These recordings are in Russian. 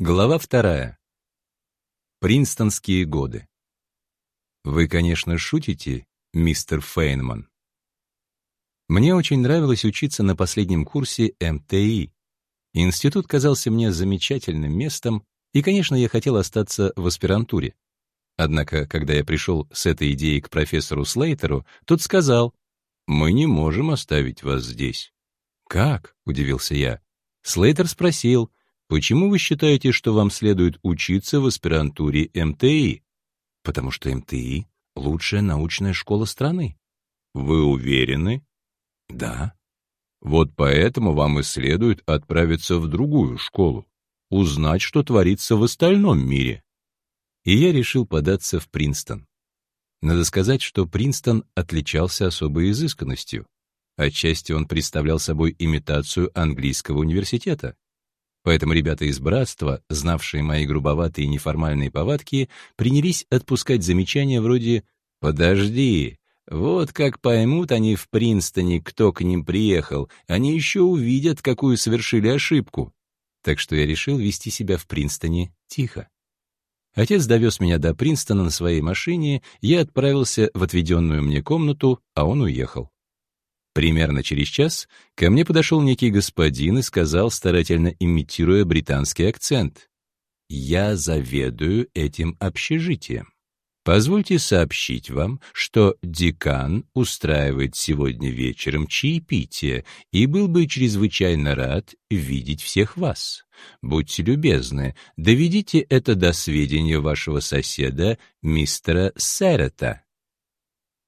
Глава вторая. Принстонские годы. Вы, конечно, шутите, мистер Фейнман. Мне очень нравилось учиться на последнем курсе МТИ. Институт казался мне замечательным местом, и, конечно, я хотел остаться в аспирантуре. Однако, когда я пришел с этой идеей к профессору Слейтеру, тот сказал, «Мы не можем оставить вас здесь». «Как?» — удивился я. Слейтер спросил, Почему вы считаете, что вам следует учиться в аспирантуре МТИ? Потому что МТИ — лучшая научная школа страны. Вы уверены? Да. Вот поэтому вам и следует отправиться в другую школу, узнать, что творится в остальном мире. И я решил податься в Принстон. Надо сказать, что Принстон отличался особой изысканностью. Отчасти он представлял собой имитацию английского университета. Поэтому ребята из братства, знавшие мои грубоватые неформальные повадки, принялись отпускать замечания вроде «Подожди, вот как поймут они в Принстоне, кто к ним приехал, они еще увидят, какую совершили ошибку». Так что я решил вести себя в Принстоне тихо. Отец довез меня до Принстона на своей машине, я отправился в отведенную мне комнату, а он уехал. Примерно через час ко мне подошел некий господин и сказал, старательно имитируя британский акцент, «Я заведую этим общежитием. Позвольте сообщить вам, что декан устраивает сегодня вечером чаепитие и был бы чрезвычайно рад видеть всех вас. Будьте любезны, доведите это до сведения вашего соседа, мистера Серета».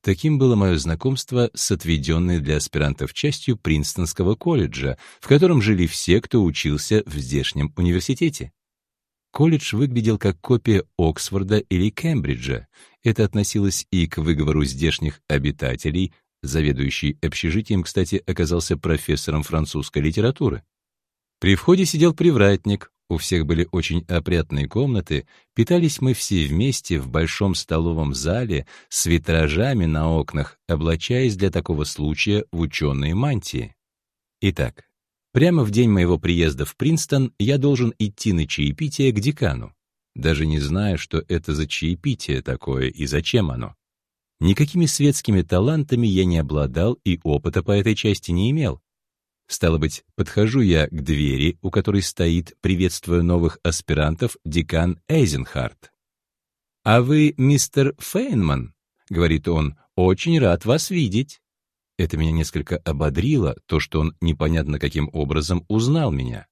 Таким было мое знакомство с отведенной для аспирантов частью Принстонского колледжа, в котором жили все, кто учился в здешнем университете. Колледж выглядел как копия Оксфорда или Кембриджа. Это относилось и к выговору здешних обитателей. Заведующий общежитием, кстати, оказался профессором французской литературы. При входе сидел привратник, у всех были очень опрятные комнаты, питались мы все вместе в большом столовом зале с витражами на окнах, облачаясь для такого случая в ученые мантии. Итак, прямо в день моего приезда в Принстон я должен идти на чаепитие к декану, даже не зная, что это за чаепитие такое и зачем оно. Никакими светскими талантами я не обладал и опыта по этой части не имел, Стало быть, подхожу я к двери, у которой стоит, приветствуя новых аспирантов, декан Эйзенхарт. «А вы мистер Фейнман?» — говорит он. «Очень рад вас видеть». Это меня несколько ободрило, то, что он непонятно каким образом узнал меня.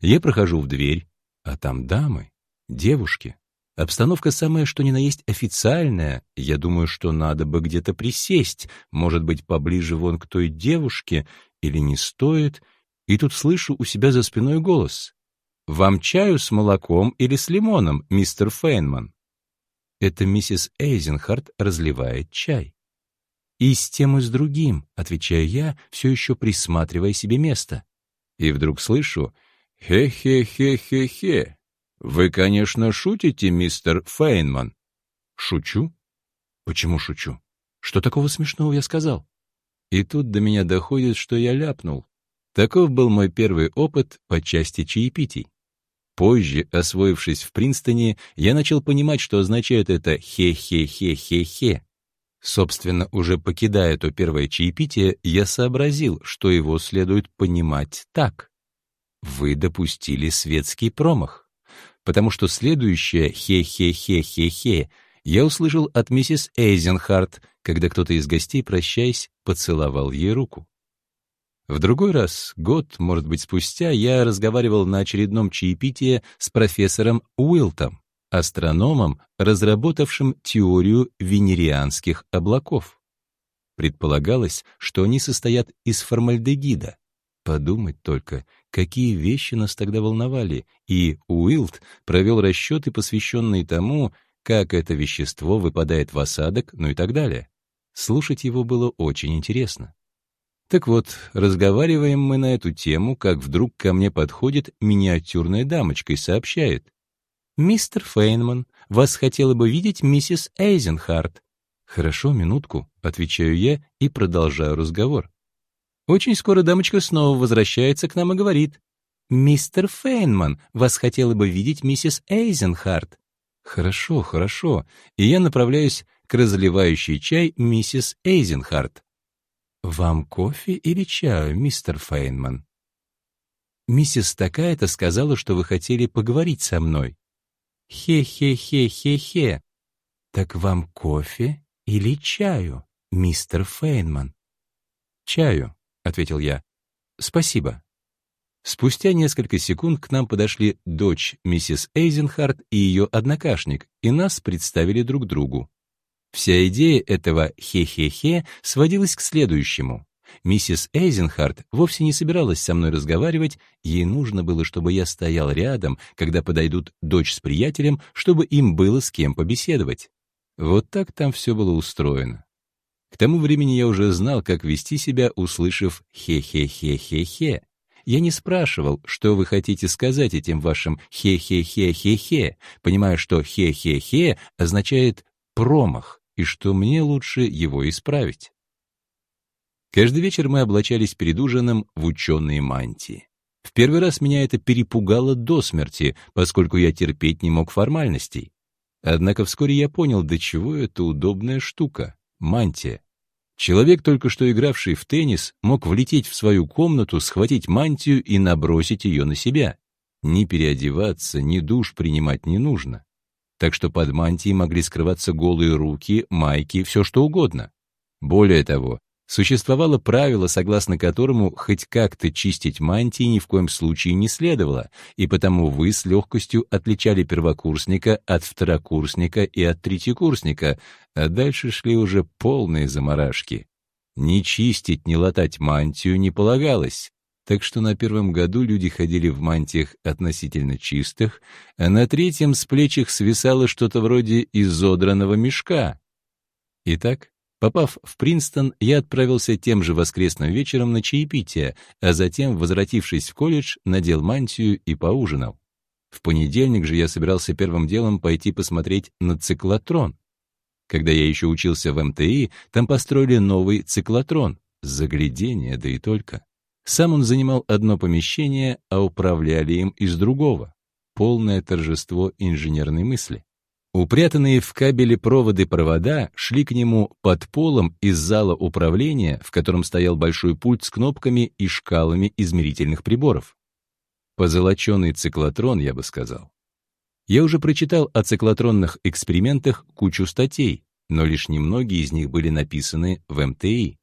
Я прохожу в дверь, а там дамы, девушки. Обстановка самая что ни на есть официальная. Я думаю, что надо бы где-то присесть, может быть, поближе вон к той девушке, или не стоит, и тут слышу у себя за спиной голос. «Вам чаю с молоком или с лимоном, мистер Фейнман?» Это миссис Эйзенхарт разливает чай. «И с тем, и с другим», — отвечаю я, все еще присматривая себе место. И вдруг слышу «Хе-хе-хе-хе-хе». «Вы, конечно, шутите, мистер Фейнман?» «Шучу?» «Почему шучу? Что такого смешного я сказал?» И тут до меня доходит, что я ляпнул. Таков был мой первый опыт по части чаепитий. Позже, освоившись в Принстоне, я начал понимать, что означает это «хе-хе-хе-хе-хе». Собственно, уже покидая то первое чаепитие, я сообразил, что его следует понимать так. Вы допустили светский промах, потому что следующее «хе-хе-хе-хе-хе» я услышал от миссис Эйзенхарт, когда кто-то из гостей, прощаясь, поцеловал ей руку. В другой раз, год, может быть, спустя, я разговаривал на очередном чаепитии с профессором Уилтом, астрономом, разработавшим теорию венерианских облаков. Предполагалось, что они состоят из формальдегида. Подумать только, какие вещи нас тогда волновали, и Уилт провел расчеты, посвященные тому, как это вещество выпадает в осадок, ну и так далее. Слушать его было очень интересно. Так вот, разговариваем мы на эту тему, как вдруг ко мне подходит миниатюрная дамочка и сообщает. «Мистер Фейнман, вас хотела бы видеть миссис Эйзенхарт». «Хорошо, минутку», — отвечаю я и продолжаю разговор. Очень скоро дамочка снова возвращается к нам и говорит. «Мистер Фейнман, вас хотела бы видеть миссис Эйзенхарт». «Хорошо, хорошо». И я направляюсь к разливающей чай миссис Эйзенхарт. «Вам кофе или чаю, мистер Фейнман?» «Миссис такая-то сказала, что вы хотели поговорить со мной». «Хе-хе-хе-хе-хе». «Так вам кофе или чаю, мистер Фейнман?» «Чаю», — ответил я. «Спасибо». Спустя несколько секунд к нам подошли дочь миссис Эйзенхарт и ее однокашник, и нас представили друг другу. Вся идея этого «хе-хе-хе» сводилась к следующему. Миссис Эйзенхарт вовсе не собиралась со мной разговаривать, ей нужно было, чтобы я стоял рядом, когда подойдут дочь с приятелем, чтобы им было с кем побеседовать. Вот так там все было устроено. К тому времени я уже знал, как вести себя, услышав «хе-хе-хе-хе-хе». Я не спрашивал, что вы хотите сказать этим вашим «хе-хе-хе-хе-хе», понимая, что «хе-хе-хе» означает «промах», и что мне лучше его исправить. Каждый вечер мы облачались перед ужином в ученые мантии. В первый раз меня это перепугало до смерти, поскольку я терпеть не мог формальностей. Однако вскоре я понял, до чего это удобная штука — мантия. Человек, только что игравший в теннис, мог влететь в свою комнату, схватить мантию и набросить ее на себя. Ни переодеваться, ни душ принимать не нужно. Так что под мантией могли скрываться голые руки, майки, все что угодно. Более того, Существовало правило, согласно которому хоть как-то чистить мантии ни в коем случае не следовало, и потому вы с легкостью отличали первокурсника от второкурсника и от третьекурсника, а дальше шли уже полные заморашки. Ни чистить, ни латать мантию не полагалось, так что на первом году люди ходили в мантиях относительно чистых, а на третьем с плеч их свисало что-то вроде изодранного мешка. Итак, Попав в Принстон, я отправился тем же воскресным вечером на чаепитие, а затем, возвратившись в колледж, надел мантию и поужинал. В понедельник же я собирался первым делом пойти посмотреть на циклотрон. Когда я еще учился в МТИ, там построили новый циклотрон. Заглядение, да и только. Сам он занимал одно помещение, а управляли им из другого. Полное торжество инженерной мысли. Упрятанные в кабеле проводы провода шли к нему под полом из зала управления, в котором стоял большой пульт с кнопками и шкалами измерительных приборов. Позолоченный циклотрон, я бы сказал. Я уже прочитал о циклотронных экспериментах кучу статей, но лишь немногие из них были написаны в МТИ.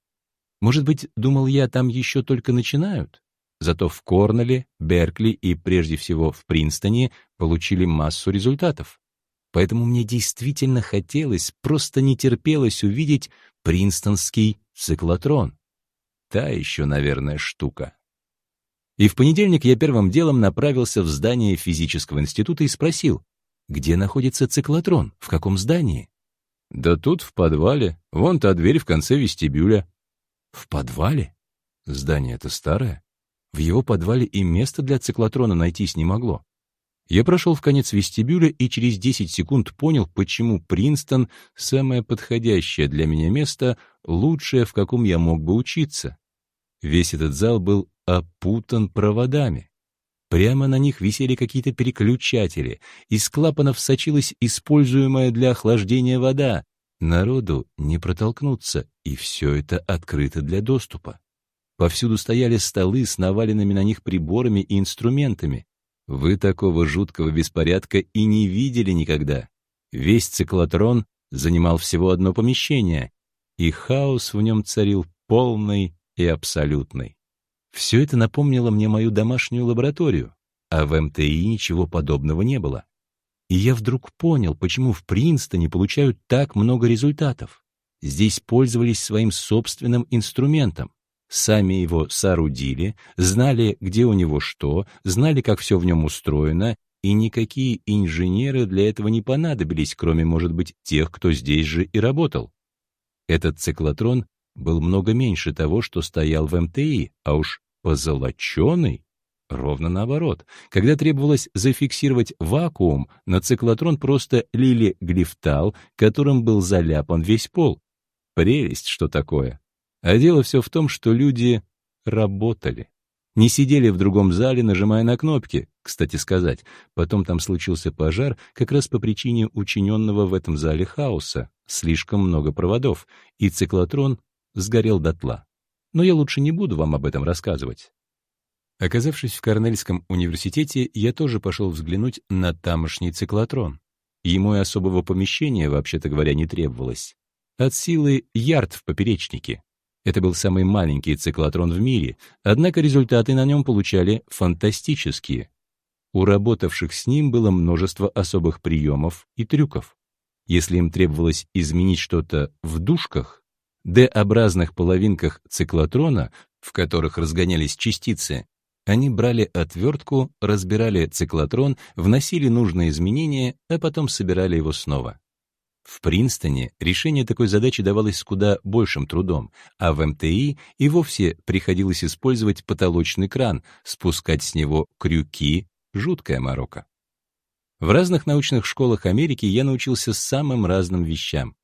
Может быть, думал я, там еще только начинают? Зато в Корнелле, Беркли и прежде всего в Принстоне получили массу результатов. Поэтому мне действительно хотелось, просто не терпелось увидеть принстонский циклотрон. Та еще, наверное, штука. И в понедельник я первым делом направился в здание физического института и спросил, где находится циклотрон, в каком здании? Да тут, в подвале, вон та дверь в конце вестибюля. В подвале? Здание это старое. В его подвале и места для циклотрона найтись не могло. Я прошел в конец вестибюля и через 10 секунд понял, почему Принстон — самое подходящее для меня место, лучшее, в каком я мог бы учиться. Весь этот зал был опутан проводами. Прямо на них висели какие-то переключатели, из клапанов сочилась используемая для охлаждения вода. Народу не протолкнуться, и все это открыто для доступа. Повсюду стояли столы с наваленными на них приборами и инструментами. Вы такого жуткого беспорядка и не видели никогда. Весь циклотрон занимал всего одно помещение, и хаос в нем царил полный и абсолютный. Все это напомнило мне мою домашнюю лабораторию, а в МТИ ничего подобного не было. И я вдруг понял, почему в Принстоне получают так много результатов. Здесь пользовались своим собственным инструментом сами его соорудили, знали, где у него что, знали, как все в нем устроено, и никакие инженеры для этого не понадобились, кроме, может быть, тех, кто здесь же и работал. Этот циклотрон был много меньше того, что стоял в МТИ, а уж позолоченный Ровно наоборот. Когда требовалось зафиксировать вакуум, на циклотрон просто лили глифтал, которым был заляпан весь пол. Прелесть, что такое. А дело все в том, что люди работали. не сидели в другом зале, нажимая на кнопки. Кстати сказать, потом там случился пожар как раз по причине учиненного в этом зале хаоса. Слишком много проводов, и циклотрон сгорел дотла. Но я лучше не буду вам об этом рассказывать. Оказавшись в Корнельском университете, я тоже пошел взглянуть на тамошний циклотрон. Ему и особого помещения, вообще-то говоря, не требовалось. От силы ярд в поперечнике. Это был самый маленький циклотрон в мире, однако результаты на нем получали фантастические. У работавших с ним было множество особых приемов и трюков. Если им требовалось изменить что-то в дужках, D-образных половинках циклотрона, в которых разгонялись частицы, они брали отвертку, разбирали циклотрон, вносили нужные изменения, а потом собирали его снова. В Принстоне решение такой задачи давалось с куда большим трудом, а в МТИ и вовсе приходилось использовать потолочный кран, спускать с него крюки — жуткая морока. В разных научных школах Америки я научился самым разным вещам.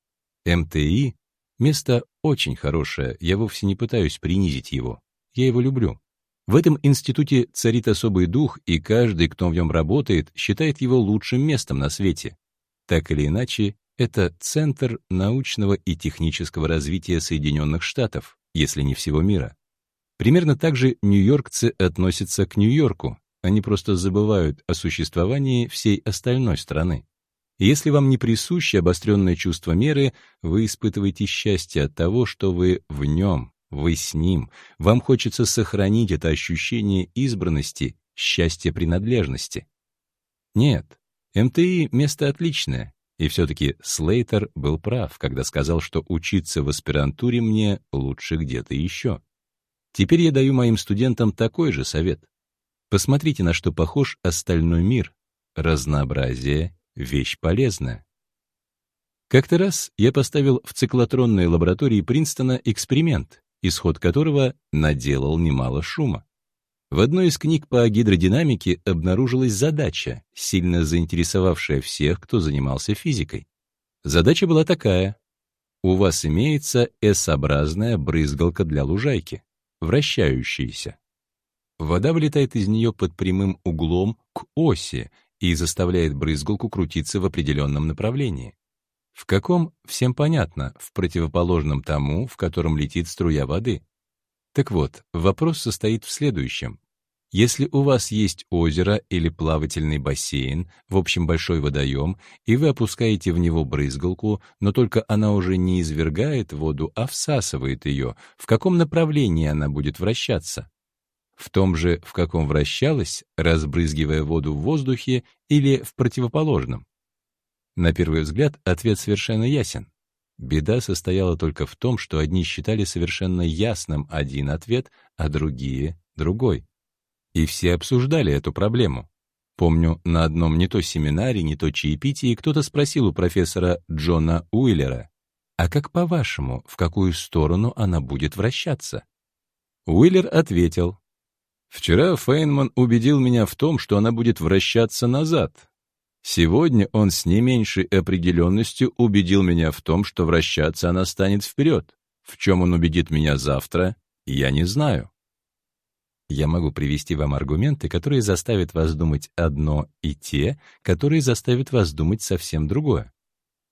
МТИ — место очень хорошее, я вовсе не пытаюсь принизить его. Я его люблю. В этом институте царит особый дух, и каждый, кто в нем работает, считает его лучшим местом на свете. Так или иначе, это центр научного и технического развития Соединенных Штатов, если не всего мира. Примерно так же нью-йоркцы относятся к Нью-Йорку, они просто забывают о существовании всей остальной страны. если вам не присуще обостренное чувство меры, вы испытываете счастье от того, что вы в нем, вы с ним. Вам хочется сохранить это ощущение избранности, счастья принадлежности. Нет, МТИ — место отличное, и все-таки Слейтер был прав, когда сказал, что учиться в аспирантуре мне лучше где-то еще. Теперь я даю моим студентам такой же совет. Посмотрите, на что похож остальной мир. Разнообразие — вещь полезная. Как-то раз я поставил в циклотронной лаборатории Принстона эксперимент, исход которого наделал немало шума. В одной из книг по гидродинамике обнаружилась задача, сильно заинтересовавшая всех, кто занимался физикой. Задача была такая. У вас имеется S-образная брызгалка для лужайки, вращающаяся. Вода вылетает из нее под прямым углом к оси и заставляет брызгалку крутиться в определенном направлении. В каком, всем понятно, в противоположном тому, в котором летит струя воды. Так вот, вопрос состоит в следующем. Если у вас есть озеро или плавательный бассейн, в общем большой водоем, и вы опускаете в него брызгалку, но только она уже не извергает воду, а всасывает ее, в каком направлении она будет вращаться? В том же, в каком вращалась, разбрызгивая воду в воздухе, или в противоположном? На первый взгляд ответ совершенно ясен. Беда состояла только в том, что одни считали совершенно ясным один ответ, а другие — другой. И все обсуждали эту проблему. Помню, на одном не то семинаре, не то чаепитии кто-то спросил у профессора Джона Уиллера, «А как по-вашему, в какую сторону она будет вращаться?» Уиллер ответил, «Вчера Фейнман убедил меня в том, что она будет вращаться назад. Сегодня он с не меньшей определенностью убедил меня в том, что вращаться она станет вперед. В чем он убедит меня завтра, я не знаю». Я могу привести вам аргументы, которые заставят вас думать одно, и те, которые заставят вас думать совсем другое.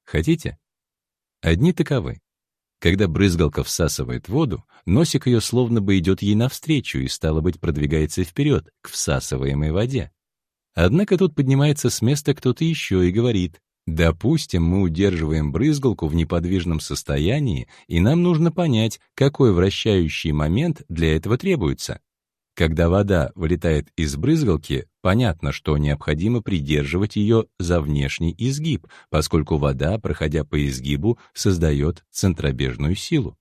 Хотите? Одни таковы. Когда брызгалка всасывает воду, носик ее словно бы идет ей навстречу и, стало быть, продвигается вперед, к всасываемой воде. Однако тут поднимается с места кто-то еще и говорит, Допустим, мы удерживаем брызгалку в неподвижном состоянии, и нам нужно понять, какой вращающий момент для этого требуется. Когда вода вылетает из брызгалки, понятно, что необходимо придерживать ее за внешний изгиб, поскольку вода, проходя по изгибу, создает центробежную силу.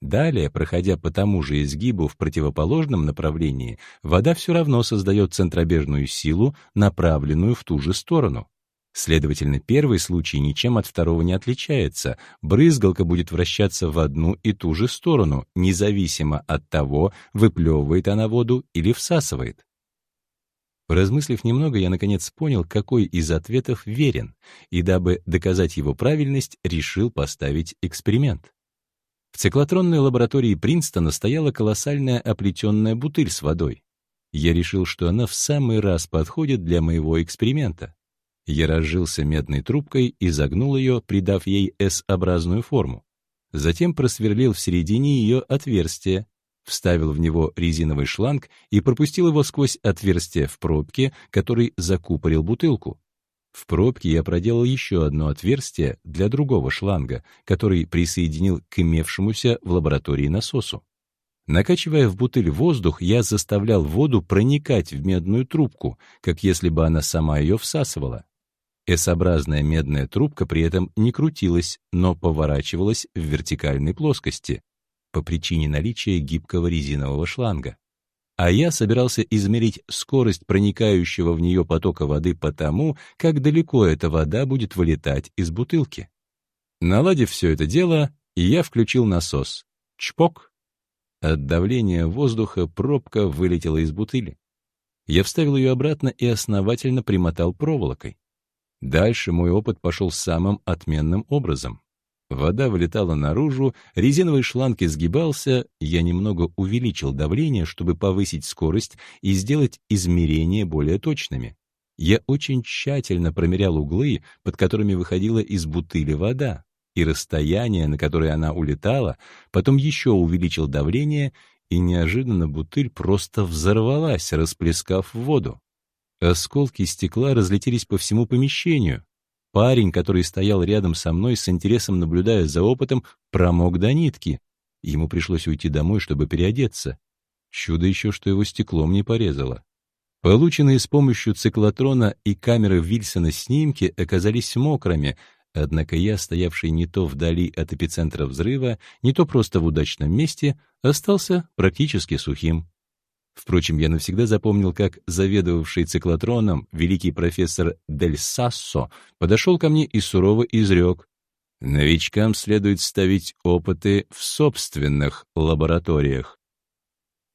Далее, проходя по тому же изгибу в противоположном направлении, вода все равно создает центробежную силу, направленную в ту же сторону. Следовательно, первый случай ничем от второго не отличается. Брызгалка будет вращаться в одну и ту же сторону, независимо от того, выплевывает она воду или всасывает. Поразмыслив немного, я наконец понял, какой из ответов верен, и дабы доказать его правильность, решил поставить эксперимент. В циклотронной лаборатории Принстона стояла колоссальная оплетенная бутыль с водой. Я решил, что она в самый раз подходит для моего эксперимента. Я разжился медной трубкой и загнул ее, придав ей S-образную форму. Затем просверлил в середине ее отверстие, вставил в него резиновый шланг и пропустил его сквозь отверстие в пробке, который закупорил бутылку. В пробке я проделал еще одно отверстие для другого шланга, который присоединил к имевшемуся в лаборатории насосу. Накачивая в бутыль воздух, я заставлял воду проникать в медную трубку, как если бы она сама ее всасывала. S-образная медная трубка при этом не крутилась, но поворачивалась в вертикальной плоскости по причине наличия гибкого резинового шланга. А я собирался измерить скорость проникающего в нее потока воды по тому, как далеко эта вода будет вылетать из бутылки. Наладив все это дело, я включил насос. Чпок! От давления воздуха пробка вылетела из бутыли. Я вставил ее обратно и основательно примотал проволокой. Дальше мой опыт пошел самым отменным образом. Вода вылетала наружу, резиновый шланг изгибался, я немного увеличил давление, чтобы повысить скорость и сделать измерения более точными. Я очень тщательно промерял углы, под которыми выходила из бутыли вода, и расстояние, на которое она улетала, потом еще увеличил давление, и неожиданно бутыль просто взорвалась, расплескав воду. Осколки стекла разлетелись по всему помещению. Парень, который стоял рядом со мной, с интересом наблюдая за опытом, промок до нитки. Ему пришлось уйти домой, чтобы переодеться. Чудо еще, что его стеклом не порезало. Полученные с помощью циклотрона и камеры Вильсона снимки оказались мокрыми, однако я, стоявший не то вдали от эпицентра взрыва, не то просто в удачном месте, остался практически сухим. Впрочем, я навсегда запомнил, как заведовавший циклотроном великий профессор Дель Сассо подошел ко мне и сурово изрек. Новичкам следует ставить опыты в собственных лабораториях.